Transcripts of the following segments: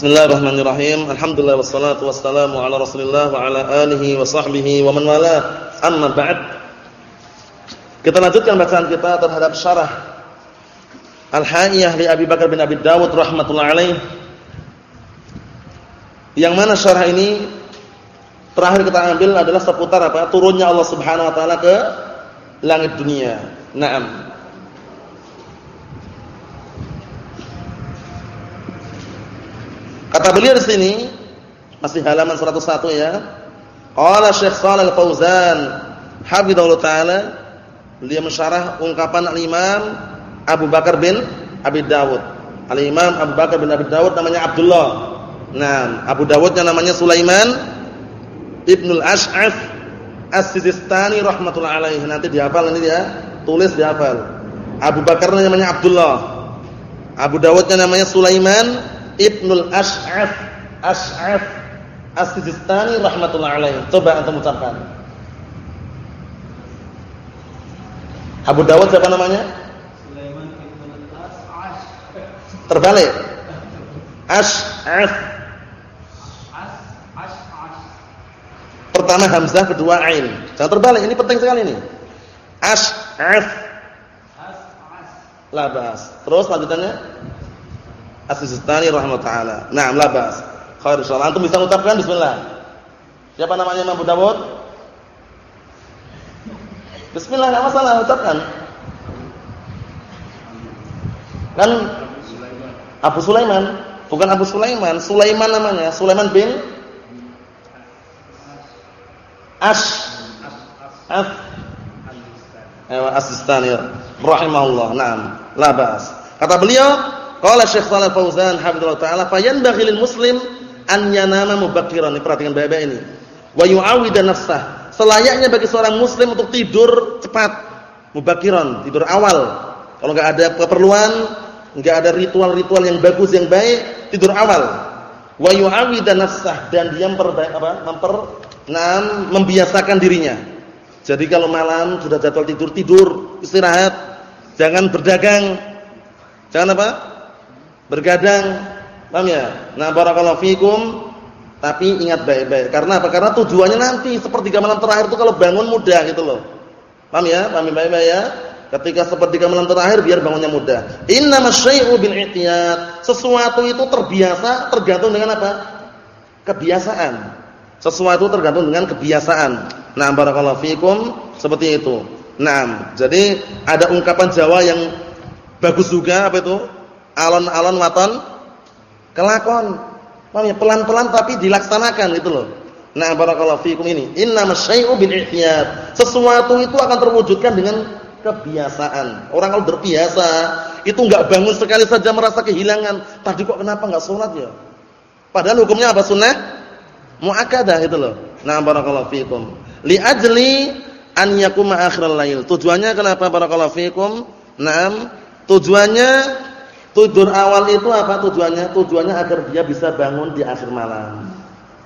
Bismillahirrahmanirrahim. Alhamdulillah wassalatu wassalamu ala Rasulillah wa ala alihi wa sahbihi wa man wala. Amma ba'd. Kita lanjutkan bacaan kita terhadap syarah Al-Haiyah li Abi Bakar bin Abi Dawud rahimatullah alaih. Yang mana syarah ini terakhir kita ambil adalah seputar apa? Turunnya Allah Subhanahu wa taala ke langit dunia. Naam. Kata beliau di sini masih halaman 101 ya. Qala Syekh Shalal Fauzan hafizallahu taala beliau mensyarah ungkapan al-Imam Abu Bakar bin Abi Dawud. Al-Imam Abu Bakar bin Abi Dawud namanya Abdullah. Nah, Abu Dawudnya namanya Sulaiman Ibnul Ash'af As-Sijistani rahmatullah alaihi. Nanti dihafal nanti ya. Tulis dihafal. Abu Bakar namanya Abdullah. Abu Dawudnya namanya Sulaiman Ibnul Ash'af Ash'af As-Sijistani rahmatullah alaih. Coba antum ucapkan. Abu Dawud siapa namanya? Sulaiman Ibnul Ash'af. Terbalik. Ash'af. Pertama hamzah, kedua ain. Jangan terbalik, ini penting sekali ini. Ash'af. Labas. Terus lanjutannya? As-Sistani rahimahullah taala. Naam, la. Khair insyaallah. Antum bisa ucapkan bismillah. Siapa namanya Imam Abu Dawud? Bismillah, enggak masalah, ucapkan. Kan Abu Sulaiman, bukan Abu Sulaiman, Sulaiman namanya, Sulaiman bin Ash As As-Sistani rahimahullah. Naam, la bas. Kata beliau, Qala Syekh Shalal Fauzan hafizallahu taala fayanbaghi lil muslim an yanama mubakkiran. Ini perhatikan baik-baik ini. Wa yu'awwida nafsah. Selayaknya bagi seorang muslim untuk tidur cepat, mubakkiran, tidur awal. Kalau enggak ada keperluan, enggak ada ritual-ritual yang bagus yang baik, tidur awal. Wa yu'awwida nafsah dan dia memperbaik apa? Memper nah, membiasakan dirinya. Jadi kalau malam sudah jadwal tidur, tidur, istirahat. Jangan berdagang. Jangan apa? Bergadang. Paham ya? Nah, barakallahu fikum. Tapi ingat baik-baik. Karena apa? Karena tujuannya nanti sepertiga malam terakhir itu kalau bangun mudah gitu loh. Paham ya? Paham baik-baik ya? Ketika sepertiga malam terakhir biar bangunnya mudah. Innamas syai'u bil i'tiyad. Sesuatu itu terbiasa tergantung dengan apa? Kebiasaan. Sesuatu tergantung dengan kebiasaan. Nah, barakallahu fikum seperti itu. Nah, jadi ada ungkapan Jawa yang bagus juga apa itu? Alon-alon waton kelakon. Ya? Pelan-pelan tapi dilaksanakan gitu loh. Nah, barakallahu fiikum ini. Innamas syai'u bil ihtiyat. Sesuatu itu akan terwujudkan dengan kebiasaan. Orang kalau berbiasa, itu enggak bangun sekali saja merasa kehilangan. Tadi kok kenapa enggak salat ya? Padahal hukumnya apa sunnah? Muakkadah itu loh. Nah, barakallahu fiikum. Li ajli an yakuma akhiral lail. Tujuannya kenapa barakallahu fiikum? Naam, tujuannya Tidur awal itu apa tujuannya? Tujuannya agar dia bisa bangun di akhir malam.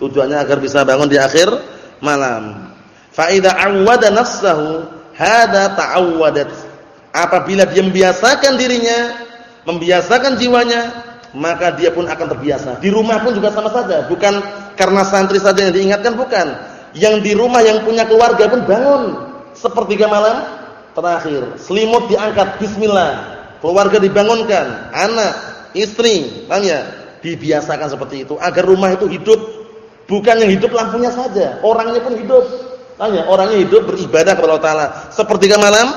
Tujuannya agar bisa bangun di akhir malam. Fa idza awwada nafsahu hada ta'awwadat. Apabila dia membiasakan dirinya, membiasakan jiwanya, maka dia pun akan terbiasa. Di rumah pun juga sama saja, bukan karena santri saja yang diingatkan bukan. Yang di rumah yang punya keluarga pun bangun sepertiga malam terakhir, selimut diangkat bismillah keluarga dibangunkan, anak, istri, paham ya? Dibiasakan seperti itu agar rumah itu hidup. Bukan yang hidup lampunya saja, orangnya pun hidup. Paham ya? Orangnya hidup beribadah kepada Allah taala. Sepertiga malam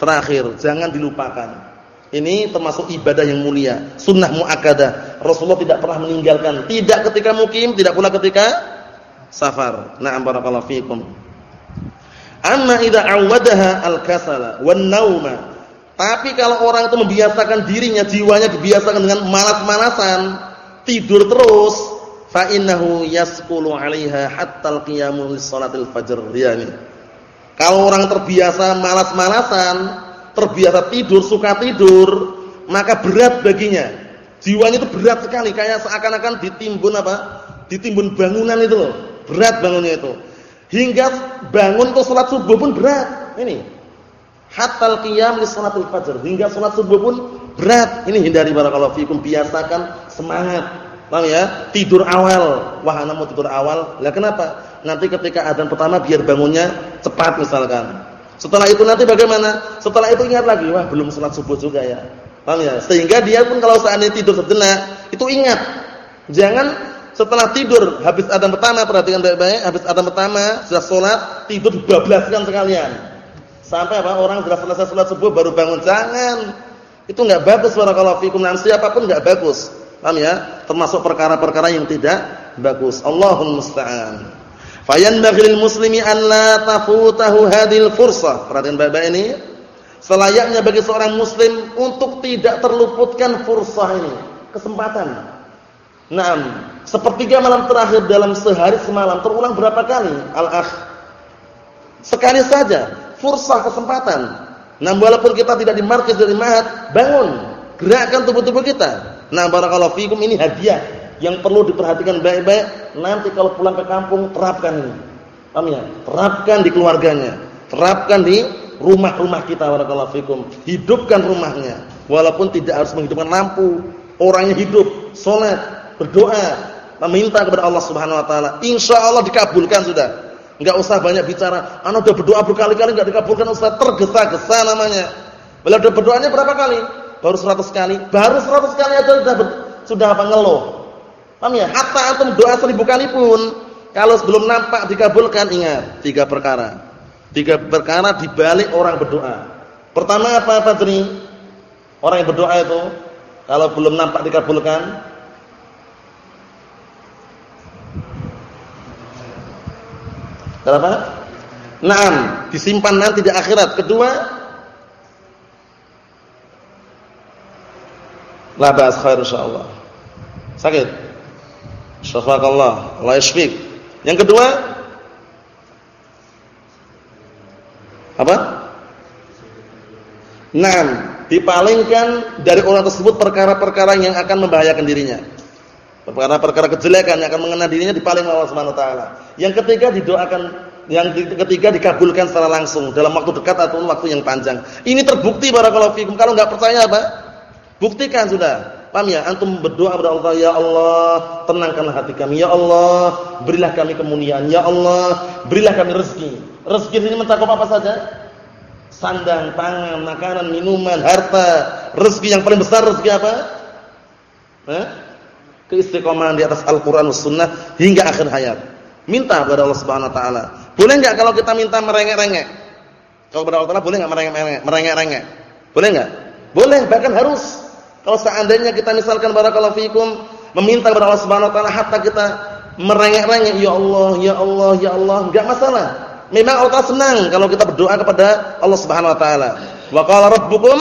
terakhir, jangan dilupakan. Ini termasuk ibadah yang mulia, sunnah muakkadah. Rasulullah tidak pernah meninggalkan, tidak ketika mukim, tidak pula ketika safar. Na'am barakallahu fiikum. Amma idza awadaha al-kasala wan nauma tapi kalau orang itu membiasakan dirinya, jiwanya dibiasakan dengan malas-malasan, tidur terus, fa innahu yasqulu 'alaiha hatta al-qiyamu lis-salatil fajr. Ya ini. Kalau orang terbiasa malas-malasan, terbiasa tidur, suka tidur, maka berat baginya. Jiwanya itu berat sekali, kayak seakan-akan ditimbun apa? Ditimbun bangunan itu loh. Berat bangunnya itu. Hingga bangun untuk salat subuh pun berat. Ini hatta qiyam li salatul fajr hingga salat subuh pun berat ini hindari barakallahu fikum biasakan semangat Paham ya? Tidur awal. Wah, anak mau tidur awal. Lah kenapa? Nanti ketika adzan pertama biar bangunnya cepat misalkan. Setelah itu nanti bagaimana? Setelah itu ingat lagi, wah belum salat subuh juga ya. Paham ya? Sehingga dia pun kalau seandainya tidur sejenak, itu ingat. Jangan setelah tidur habis adzan pertama perhatikan baik-baik, habis adzan pertama sudah salat, tidur bablaskan sekalian. Sampai apa? Orang sudah selesai salat subuh baru bangun. Jangan. Itu enggak bagus barakallahu fikum. Dan siapa pun enggak bagus. Paham ya? Termasuk perkara-perkara yang tidak bagus. Allahul musta'an. Fayanbaghi lil muslimi an la tafutahu hadhil fursah. Perhatian Bapak ini. Selayaknya bagi seorang muslim untuk tidak terluputkan fursah ini, kesempatan. Naam, sepertiga malam terakhir dalam sehari semalam terulang berapa kali? Al-akh. Sekali saja, fursah kesempatan. Nah, walaupun kita tidak di markis dari mahat, bangun, gerakkan tubuh-tubuh kita. Nah, barakallahu fikum ini hadiah yang perlu diperhatikan baik-baik. Nanti kalau pulang ke kampung terapkan ini. Paham ya? Terapkan di keluarganya, terapkan di rumah-rumah kita barakallahu fikum. Hidupkan rumahnya walaupun tidak harus menghidupkan lampu. Orangnya hidup, salat, berdoa, meminta kepada Allah Subhanahu wa taala. Insyaallah dikabulkan sudah. Enggak usah banyak bicara. Ana udah berdoa berkali-kali enggak dikabulkan Ustaz, tergesa-gesa namanya. Beliau udah berdoanya berapa kali? baru 100 kali, baru 100 kali aja sudah sudah apa ngeluh. Paham ya? Hatta antum doa seribu kali pun kalau sebelum nampak dikabulkan ingat tiga perkara. Tiga perkara di balik orang berdoa. Pertama apa Fadri? Orang yang berdoa itu kalau belum nampak dikabulkan Kenapa? Naam, disimpan nanti di akhirat. Kedua, La ba'as khair insyaallah. Sakit? Syafakallah, Allah yashfik. Yang kedua apa? Naam, dipalingkan dari orang tersebut perkara-perkara yang akan membahayakan dirinya. Perkara-perkara kejelekan yang akan mengenai dirinya oleh Allah Subhanahu wa taala. Yang ketiga didoakan yang ketiga dikabulkan secara langsung dalam waktu dekat atau waktu yang panjang. Ini terbukti barakallahu fikum. Kalau enggak percaya apa? Buktikan sudah. Paham ya? Antum berdoa kepada Allah, ya Allah, tenangkanlah hati kami. Ya Allah, berilah kami kemuliaan. Ya Allah, berilah kami rezeki. Rezeki ini mencakup apa saja? Sandang, pangan, makanan, minuman, harta. Rezeki yang paling besar rezeki apa? Eh? Keistiqomahan di atas Al-Qur'an dan Sunnah hingga akhir hayat. Minta kepada Allah Subhanahu wa taala. Boleh enggak kalau kita minta merengek-rengek? Kalau kepada Allah boleh enggak merengek-rengek? Merengek-rengek. Boleh enggak? Boleh, bahkan harus. Kalau seandainya kita misalkan barakallahu fikum meminta kepada Allah Subhanahu wa taala hatta kita merengek-rengek ya Allah, ya Allah, ya Allah, enggak masalah. Memang Allah senang kalau kita berdoa kepada Allah Subhanahu wa taala. Wa qala rabbukum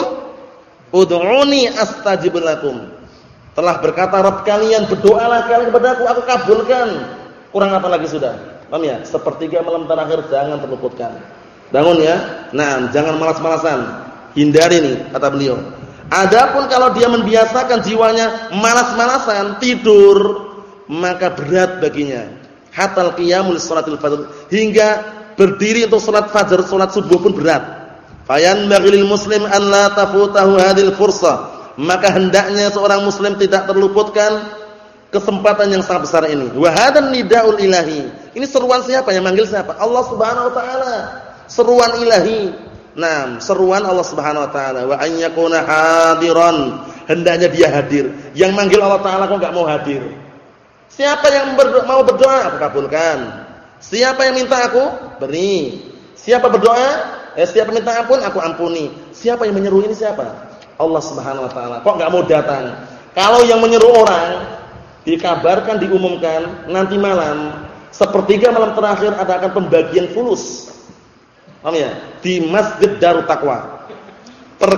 ud'uni astajib lakum. Telah berkata Rabb kalian berdoalah kalian kepada aku, aku kabulkan. Kurang apa lagi sudah? Paham ya? Sepertiga malam terakhir jangan terluputkan. Bangun ya. Nah, jangan malas-malasan. Hindari nih kata beliau. Adapun kalau dia membiasakan jiwanya malas-malasan, tidur, maka berat baginya. Hatal qiyamul salatil fajr hingga berdiri untuk salat fajar, salat subuh pun berat. Fayan baghilil muslim an la tafutahu hadhil fursah. Maka hendaknya seorang muslim tidak terluputkan kesempatan yang sangat besar ini. Wa nidaul ilahi. Ini seruan siapa yang manggil siapa? Allah Subhanahu wa taala. Seruan ilahi Nah, seruan Allah Subhanahu wa taala wa an yakuna hadiran. Hendaknya dia hadir. Yang manggil Allah taala kok enggak mau hadir? Siapa yang berdoa, mau berdoa, aku kabulkan. Siapa yang minta aku, beri. Siapa berdoa, eh siapa minta ampun, aku ampuni. Siapa yang menyeru ini siapa? Allah Subhanahu wa taala. Kok enggak mau datang? Kalau yang menyeru orang dikabarkan diumumkan nanti malam sepertiga malam terakhir ada akan pembagian fulus Paham ya? Di Masjid Darut Taqwa. Per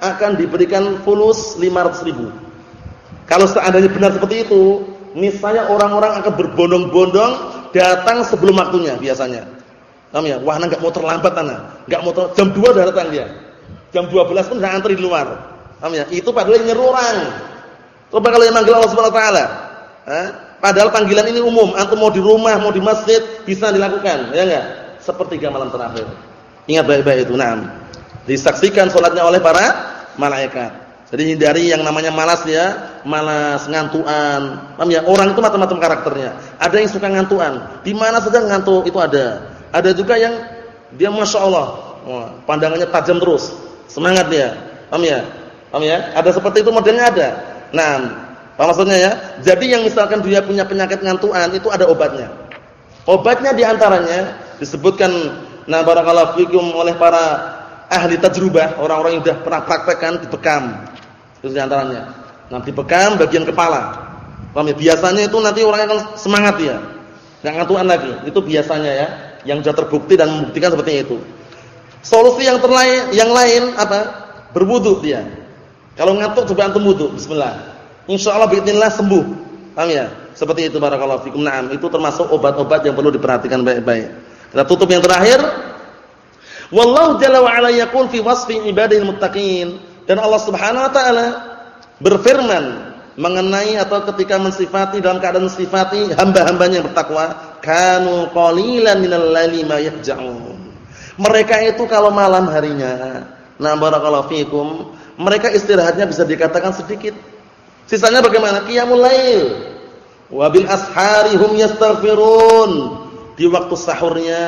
akan diberikan fulus 500 ribu. Kalau seandainya benar seperti itu, misalnya orang-orang akan berbondong-bondong datang sebelum waktunya biasanya. Paham ya? Wah, enggak mau terlambat ana. Enggak mau ter... jam 2 udah datang dia. Jam 12 pun sudah antri di luar. Paham ya? Itu padahal yang nyeru orang. Coba kalau yang manggil Allah Subhanahu wa taala. Padahal panggilan ini umum, antum mau di rumah, mau di masjid bisa dilakukan, ya enggak? sepertiga malam terakhir. Ingat baik-baik itu. Naam. Disaksikan salatnya oleh para malaikat. Jadi hindari yang namanya malas ya, Malas, ngantuan. Paham ya? Orang itu macam-macam karakternya. Ada yang suka ngantuan. Di mana saja ngantuk itu ada. Ada juga yang dia Masya Allah. pandangannya tajam terus. Semangat dia. Paham ya? Paham ya? Ada seperti itu modelnya ada. Nah, apa maksudnya ya? Jadi yang misalkan dia punya penyakit ngantuan itu ada obatnya. Obatnya di antaranya disebutkan nah barakallahu fikum oleh para ahli tajrubah, orang-orang yang sudah pernah praktekkan dibekam. Itu di antaranya. Nah, dibekam bagian kepala. Paham ya? Biasanya itu nanti orangnya akan semangat ya. Enggak ngantuan lagi. Itu biasanya ya, yang sudah terbukti dan membuktikan seperti itu. Solusi yang terlain, yang lain apa? Berwudu dia. Kalau ngantuk coba antum wudu, bismillah. Insyaallah bismillah sembuh. Paham ya? Seperti itu barakallahu fikum. Naam, itu termasuk obat-obat yang perlu diperhatikan baik-baik. Kita tutup yang terakhir. Wallahu jalla wa ala yaqul fi wasfi ibadil muttaqin. Dan Allah Subhanahu wa taala berfirman mengenai atau ketika mensifati dalam keadaan sifati hamba-hambanya yang bertakwa, kanu qalilan minal laili ma yahja'un mereka itu kalau malam harinya, nah barakallahu fikum, mereka istirahatnya bisa dikatakan sedikit. Sisanya bagaimana? Qiyamul lail. Wa bil ashari hum yastaghfirun. Di waktu sahurnya,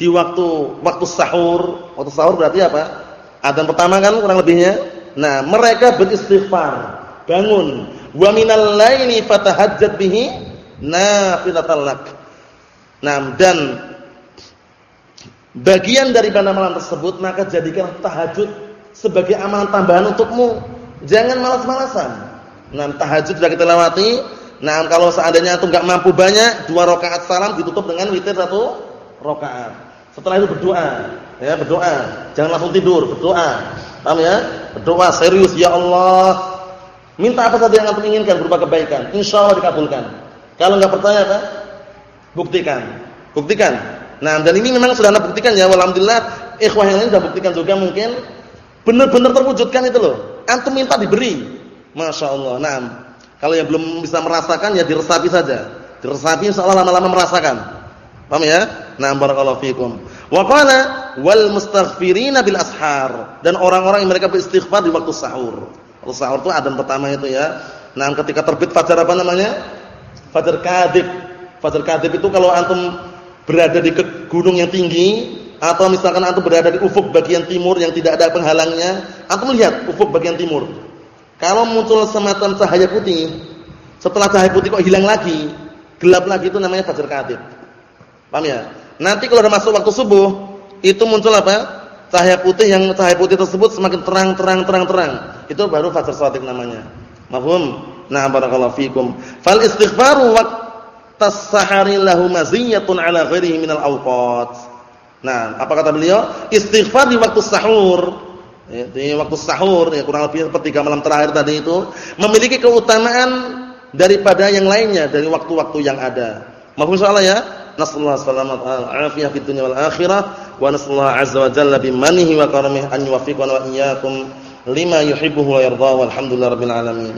di waktu waktu sahur, waktu sahur berarti apa? Adzan pertama kan kurang lebihnya. Nah, mereka beristighfar, bangun. Wa minal laili fatahajjat bihi nafilatan lak. Nah, dan bagian dari malam tersebut maka jadikan tahajud sebagai amalan tambahan untukmu. Jangan malas-malasan. Nah, tahajud sudah kita lewati. Nah, kalau seandainya itu enggak mampu banyak, dua rakaat salam ditutup dengan witir satu rakaat. Setelah itu berdoa, ya, berdoa. Jangan langsung tidur, berdoa. Paham ya? Berdoa serius, ya Allah. Minta apa saja yang antum inginkan berupa kebaikan, insyaallah dikabulkan. Kalau enggak percaya apa? Buktikan. Buktikan. Nah, dan ini memang sudah anda buktikan ya, alhamdulillah ikhwah yang lain sudah buktikan juga mungkin Benar-benar terwujudkan itu loh. Antum minta diberi. Masya Allah. Nah, kalau yang belum bisa merasakan ya diresapi saja. Diresapi insyaallah lama-lama merasakan. Paham ya? Nah, barakallahu fikum. Wa qala wal mustaghfirina bil ashar dan orang-orang yang mereka beristighfar di waktu sahur. Waktu sahur itu adzan pertama itu ya. Nah, ketika terbit fajar apa namanya? Fajar kadib. Fajar kadib itu kalau antum berada di gunung yang tinggi, atau misalkan antum berada di ufuk bagian timur yang tidak ada penghalangnya, antum melihat ufuk bagian timur. Kalau muncul semacam cahaya putih, setelah cahaya putih kok hilang lagi, gelap lagi itu namanya fajar katib. Paham ya? Nanti kalau udah masuk waktu subuh, itu muncul apa? Cahaya putih yang cahaya putih tersebut semakin terang terang terang terang. Itu baru fajar shadiq namanya. Mafhum? Nah, barakallahu fikum. Fal istighfaru waqtas sahari lahu maziyatun ala ghairihi minal awqat. Nah, apa kata beliau? Istighfar di waktu sahur. Ya, di waktu sahur ya kurang lebih sepertiga malam terakhir tadi itu memiliki keutamaan daripada yang lainnya dari waktu-waktu yang ada. Mafhum insyaallah ya? Nasallahu salamat al-afiyah fid dunya wal akhirah wa nasallahu azza wa jalla bimanihi wa karamihi an yuwaffiqana wa iyyakum lima yuhibbu wa yarda walhamdulillahi rabbil alamin.